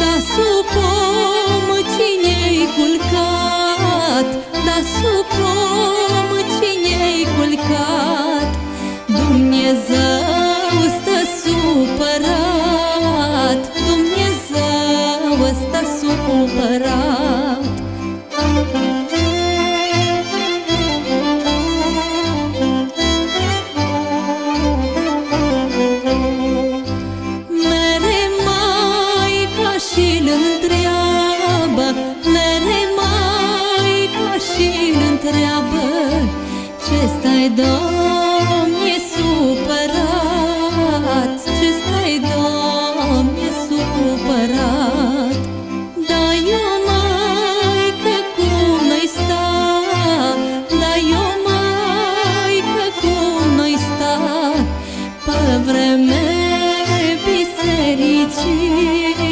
Da sub pom cine-ai culcat Da sub pom cine-ai culcat Dumnezeu stă supărat Dumnezeu stă supărat întreabă Ce stai, Doamne, supărat? Ce stai, Doamne, supărat? Da, eu mai că cum noi sta? Da, eu mai că cum noi sta? Pe vreme bisericii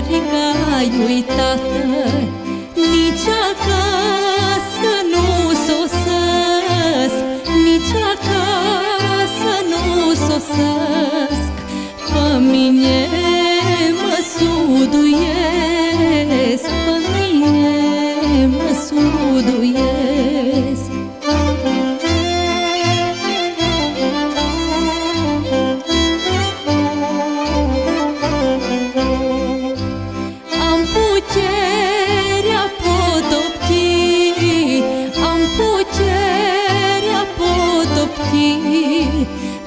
biserica-i uitată Nici acasă nu sosesc Nici acasă nu sosesc. Pe mine mă suduiesc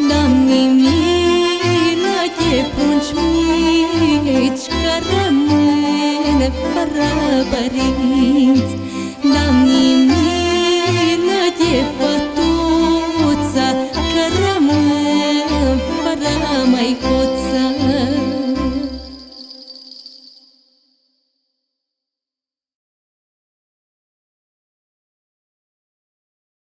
Dă-mi milă de prunci mici Că rămâne fără părinți. Dă-mi